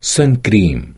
sun cream.